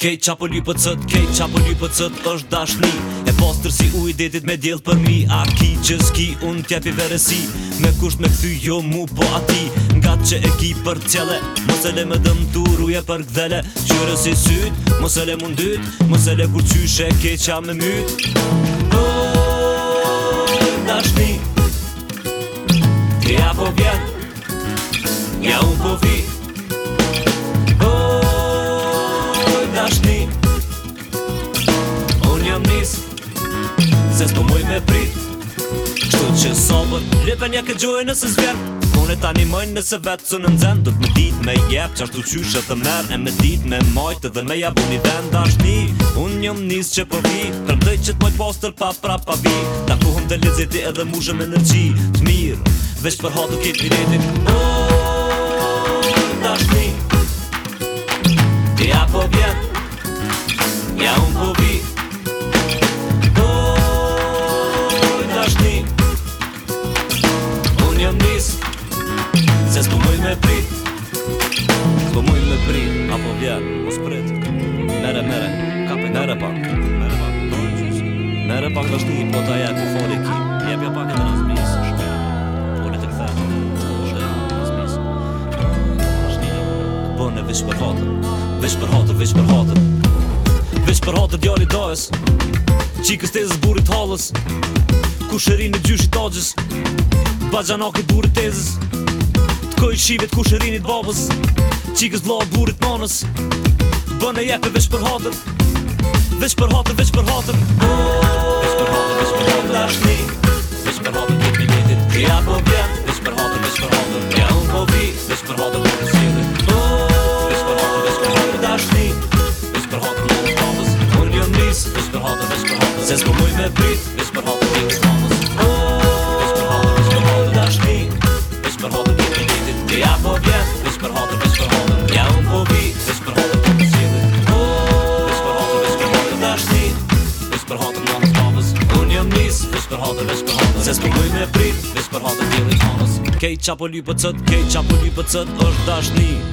Kej qa po lypë të cët, kej qa po lypë cët është dashni E postër si u i detit me djelë për mi A ki që s'ki unë t'jepi veresi Me kusht me këthy jo mu po ati Nga që e ki për cjelle Mësele me dëmë të ruje për gdhele Gjyre si syt, mësele mundyt Mësele kur qyshe kej qa me myt O, dashni Kja po vjet Kja unë po vi nis Se s'po muj me prit Qo që sobën Lepe një këtë gjojë nëse zvjen Kone ta një mëjnë nëse vetë cunë në nxen Do t'me dit me jep që ashtu qyshe të merë E me dit me majtë dhe me jabu një vend Ashtë një, unë një nis që përvi po Kërëm dhej që t'moj poster pa pra pa vi Ta kuhëm të lezeti edhe me energji T'mirë, veç për hatu kejt një redin Oh! me prit Po mujnë me prit Apo vjerë, mos prit Mere, mere, kape Mere pak Mere pak Mere pak dhe shti Po ta jeku fori ki Jep jo pak e drazmi po Vish për hatër, vish për hatër, vish për hatër Vish për hatër djali dajës Qikës tezës burit halës Kusherin e gjyshit agjës Bajanak i burit tezës Shkoj shivet ku shërinit babës Qikës vla burit manës Bën e jepe veç për hatër Vesh për hatër, vesh për hatër Vesh për hatër, vesh për hatër Dashni për hatër për biletit Kja po bjen Vesh për hatër, vesh për hatër Kja unë po vi për hatër për nësire për hatër, për hatër për hatër për hatër për hatër, për hatër për hatër Ja po vjen, vesh për hatër, për hatër Ja unë po vi, vesh për hatër, po për qilë Vesh për hatër, vesh për hatër, da për hatër, në Unë jam nis, vesh për hatër, vesh për hatër Se s'pëlluj me prit, vesh për hatër, djeli të hanës Kej qa po ly pëcët, kej qa po ly pëcët, është dashni